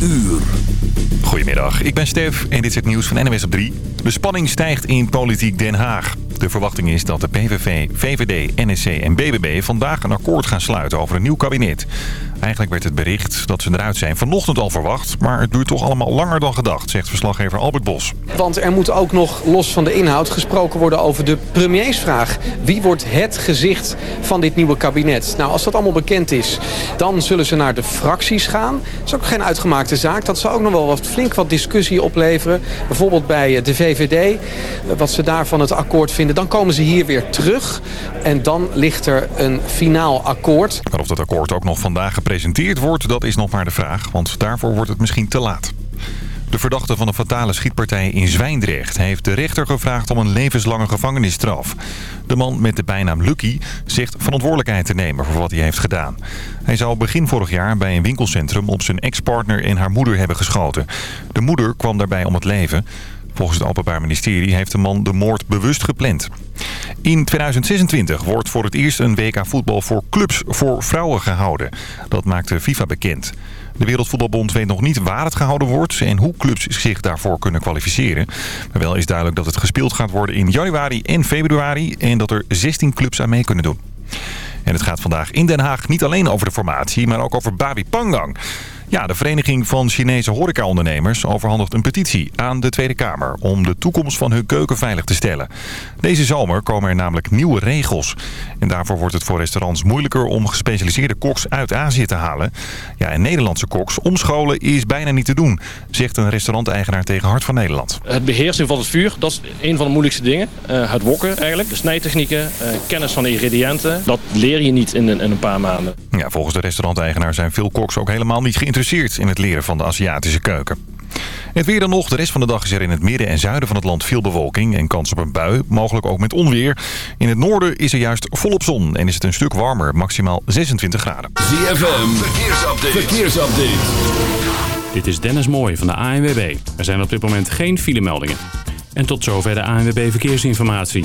uur. Goedemiddag, ik ben Stef en dit is het nieuws van NWS op 3. De spanning stijgt in politiek Den Haag. De verwachting is dat de PVV, VVD, NSC en BBB vandaag een akkoord gaan sluiten over een nieuw kabinet. Eigenlijk werd het bericht dat ze eruit zijn vanochtend al verwacht. Maar het duurt toch allemaal langer dan gedacht, zegt verslaggever Albert Bos. Want er moet ook nog, los van de inhoud, gesproken worden over de premiersvraag. Wie wordt het gezicht van dit nieuwe kabinet? Nou, als dat allemaal bekend is, dan zullen ze naar de fracties gaan. Dat is ook geen uitgemaakte zaak. Dat zal ook nog wel wat, flink wat discussie opleveren. Bijvoorbeeld bij de VVD, wat ze daarvan het akkoord vinden. Dan komen ze hier weer terug en dan ligt er een finaal akkoord. Maar of dat akkoord ook nog vandaag gepresenteerd wordt, dat is nog maar de vraag. Want daarvoor wordt het misschien te laat. De verdachte van een fatale schietpartij in Zwijndrecht heeft de rechter gevraagd om een levenslange gevangenisstraf. De man met de bijnaam Lucky zegt verantwoordelijkheid te nemen voor wat hij heeft gedaan. Hij zou begin vorig jaar bij een winkelcentrum op zijn ex-partner en haar moeder hebben geschoten. De moeder kwam daarbij om het leven. Volgens het Openbaar Ministerie heeft de man de moord bewust gepland. In 2026 wordt voor het eerst een WK voetbal voor clubs voor vrouwen gehouden. Dat maakt de FIFA bekend. De Wereldvoetbalbond weet nog niet waar het gehouden wordt en hoe clubs zich daarvoor kunnen kwalificeren. Maar wel is duidelijk dat het gespeeld gaat worden in januari en februari en dat er 16 clubs aan mee kunnen doen. En het gaat vandaag in Den Haag niet alleen over de formatie, maar ook over Babi Pangang. Ja, de Vereniging van Chinese Horecaondernemers overhandigt een petitie aan de Tweede Kamer... om de toekomst van hun keuken veilig te stellen. Deze zomer komen er namelijk nieuwe regels. En daarvoor wordt het voor restaurants moeilijker om gespecialiseerde koks uit Azië te halen. Ja, en Nederlandse koks omscholen is bijna niet te doen, zegt een restauranteigenaar tegen Hart van Nederland. Het beheersen van het vuur, dat is een van de moeilijkste dingen. Uh, het wokken eigenlijk, de snijtechnieken, uh, kennis van de ingrediënten. Dat leer je niet in een, in een paar maanden. Ja, volgens de restauranteigenaar zijn veel koks ook helemaal niet geïnteresseerd geïnteresseerd in het leren van de Aziatische keuken. Het weer dan nog. De rest van de dag is er in het midden en zuiden van het land veel bewolking en kans op een bui. Mogelijk ook met onweer. In het noorden is er juist volop zon en is het een stuk warmer. Maximaal 26 graden. ZFM. Verkeersupdate. Verkeersupdate. Dit is Dennis Mooij van de ANWB. Er zijn op dit moment geen filemeldingen. En tot zover de ANWB Verkeersinformatie.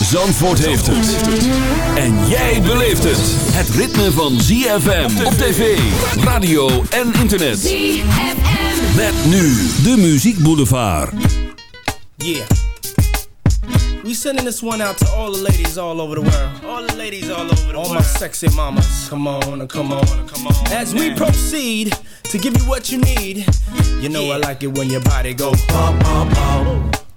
Zandvoort heeft het. En jij beleeft het. Het ritme van ZFM op tv, radio en internet. ZFM. Met nu de Muziek Boulevard. Yeah. We sending this one out to all the ladies all over the world. All the ladies all over the all world. All my sexy mamas. Come on, come on, come on. As we proceed to give you what you need. You know yeah. I like it when your body go pop, pop, pop.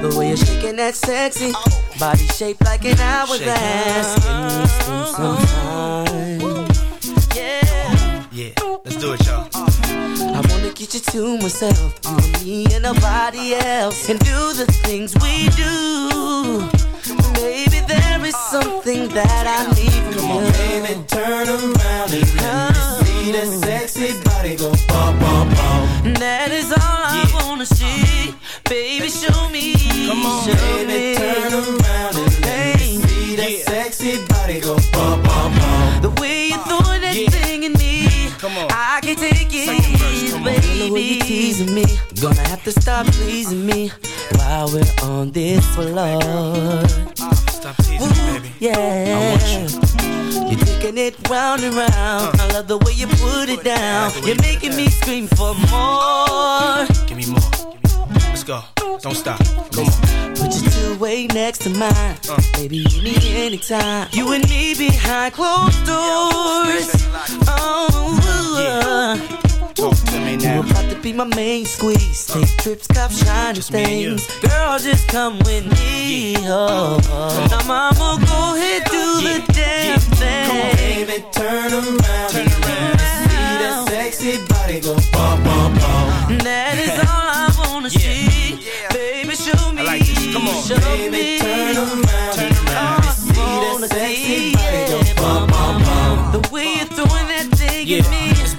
The way you're shaking that sexy body shaped like an hourglass. Can you spend some time? Yeah. Yeah, let's do it, y'all. I wanna get you to myself, you and me and nobody else, and do the things we do. Maybe there is something that I need from you. Come on, baby, turn around and let me see that sexy body go bum, bum, bum. That is all I wanna see. Baby, show me. Come on, show baby, me. turn around and let me see that sexy body go bum, bum, bum. The way you throw that Yeah. thing in me, Come on. I can take it, Second verse, come on. baby. The way you teasing me, gonna have to stop pleasing me while we're on this floor. Stop teasing me, baby. Yeah, I want you. You're taking it round and round. Uh. I love the way you put it down. You're making me scream for more. Give me more. Go. Don't stop. Come on. Put your two way next to mine. Uh. Baby, you need anytime. You and me behind closed doors. Oh, uh, Talk to me now. You about to be my main squeeze. Take trips, cop shiny Just things. Girl, just come with me. Oh, oh. Now, mama, go ahead, do Yeah, the damn thing. Come on, baby, turn around. Turn around. See that sexy body go bum, bum, bum. That is all Show Baby, me. turn around. Turn around. I see, yeah, bum, bum, bum. The way you're throwing that thing Yeah, at me.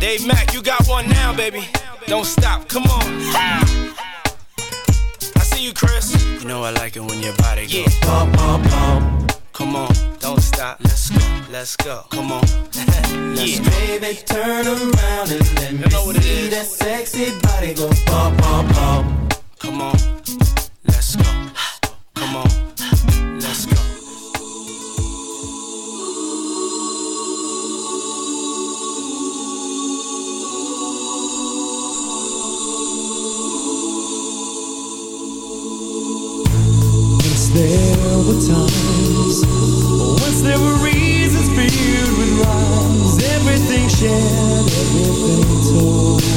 Dave Mack, you got one now, baby. Don't stop. Come on. I see you, Chris. You know I like it when your body goes. Yeah. Bum, bum, bum. Come on. Don't stop. Let's go. Let's go. Come on. yeah. Baby, turn around and let me You know what it see is. that sexy body go bum, bum, bum. Come on, let's go. Come on, there were times, once there were reasons filled with rhymes, everything shared, everything told.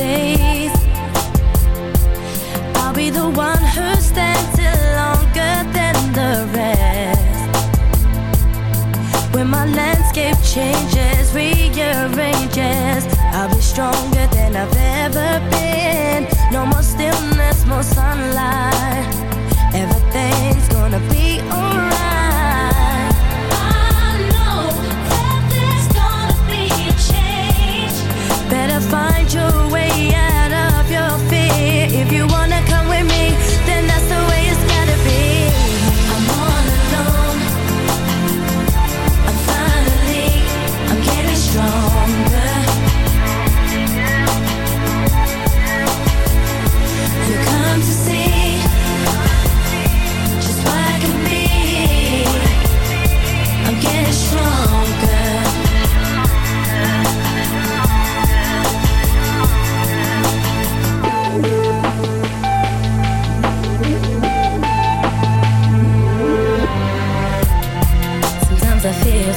Days. I'll be the one who stands still longer than the rest. When my landscape changes, rearranges, I'll be stronger than I've ever been. No more stillness, more sunlight. Everything's gonna be alright.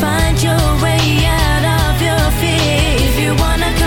find your way out of your fear. If you wanna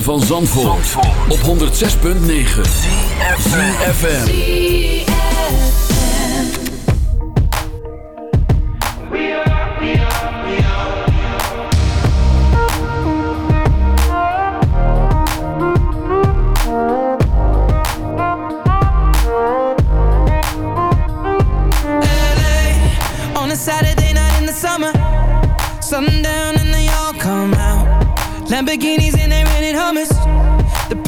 van Zandvoort, op 106.9 CFFM Saturday night in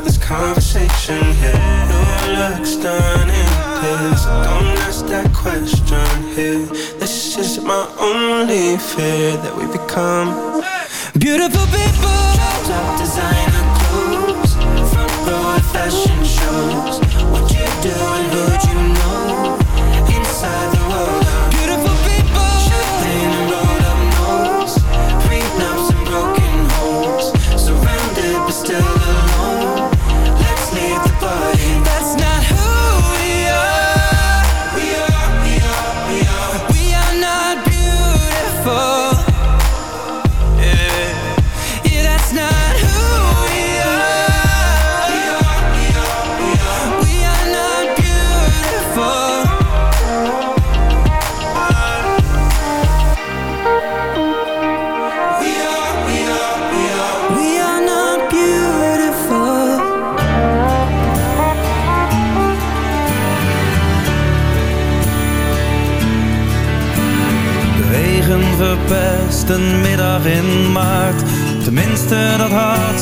of this conversation here. Your looks stunning, please. Don't ask that question here. This is my only fear that we become Beautiful people. Top designer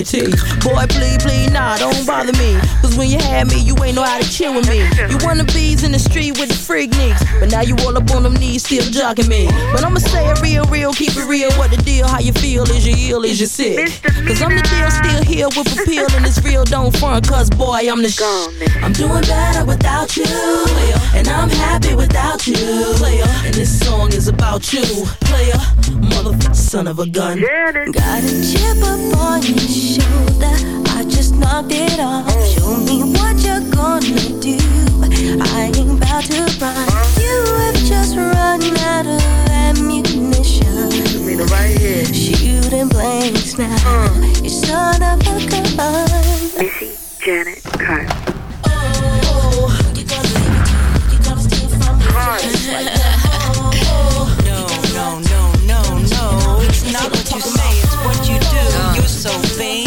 your teeth. Bees in the street with the freak nicks. But now you all up on them knees, still jogging me. But I'ma say it real, real, keep it real. What the deal? How you feel? Is you ill? Is you sick? Cause I'm the deal, still here with appeal. And it's real, don't front. Cause boy, I'm the sh- I'm doing better without you. And I'm happy without you. And this song is about you. Player, motherfucker, son of a gun. Got a chip up on your shoulder. I just knocked it off. Show me what you're gonna do. I ain't about to run. You have just run out of ammunition. Shooting blanks now. You son of a gun. Missy Janet Carter. No, no, no, no, no. It's not what you say, it's what you do. You're so vain.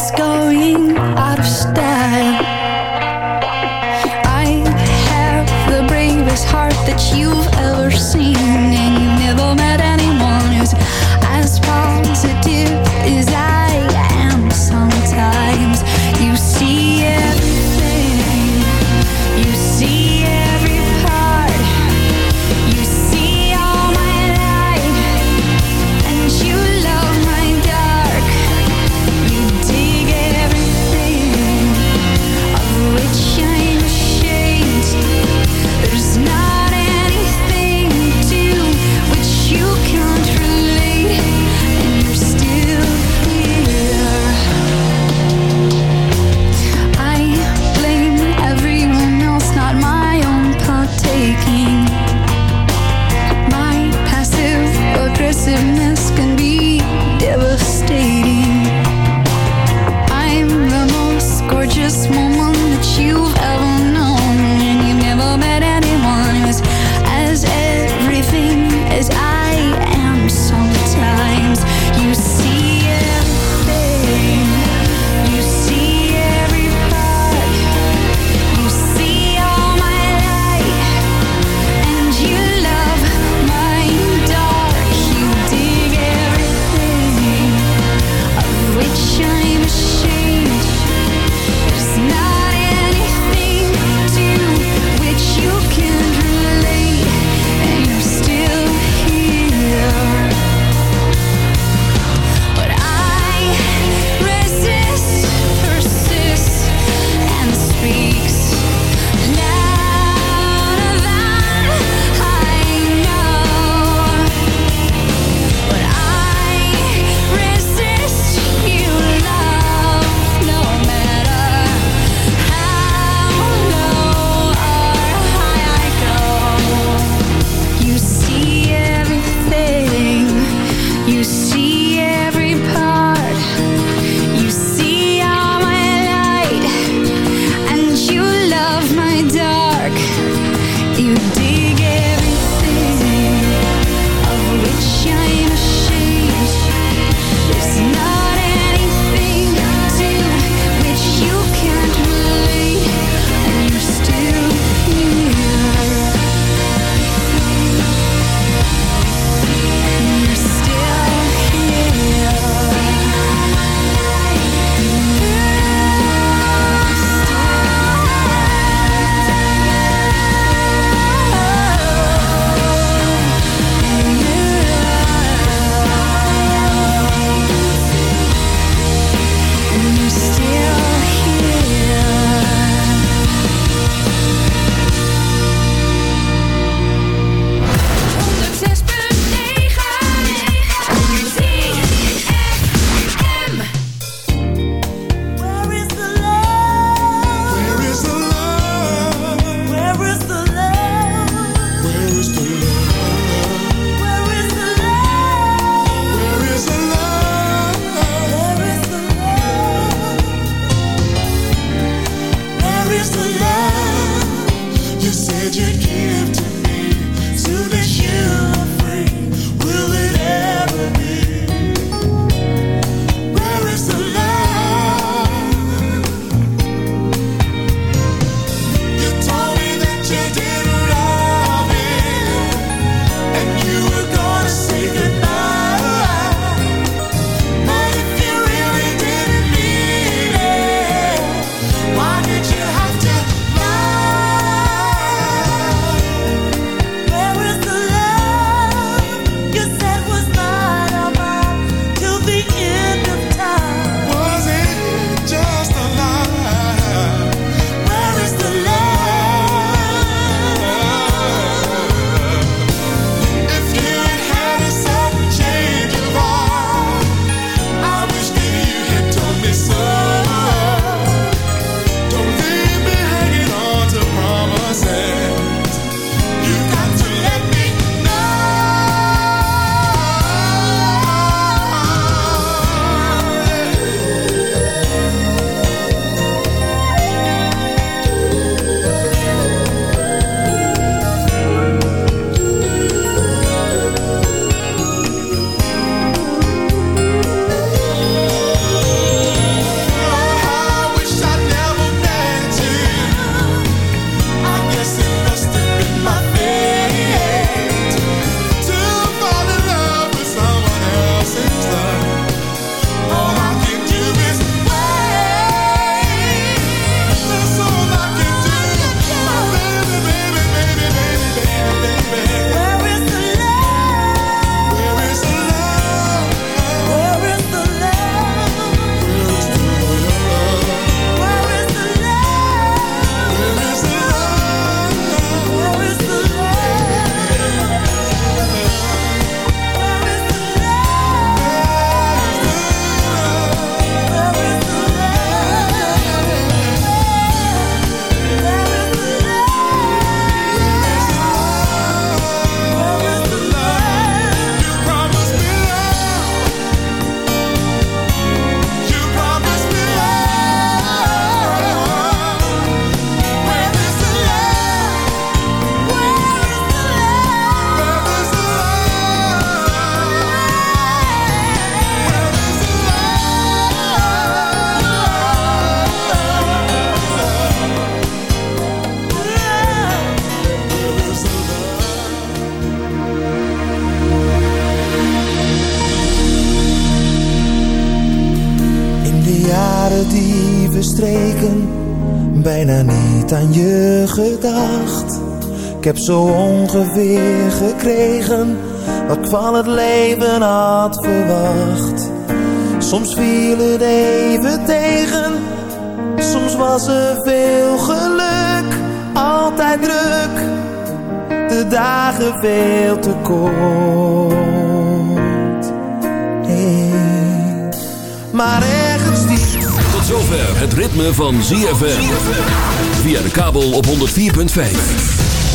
Let's go. Ik heb zo ongeveer gekregen wat ik van het leven had verwacht. Soms viel het even tegen, soms was er veel geluk, altijd druk. De dagen veel te kort. Hey. Maar ergens diep Tot zover het ritme van ZFM. Via de kabel op 104.5.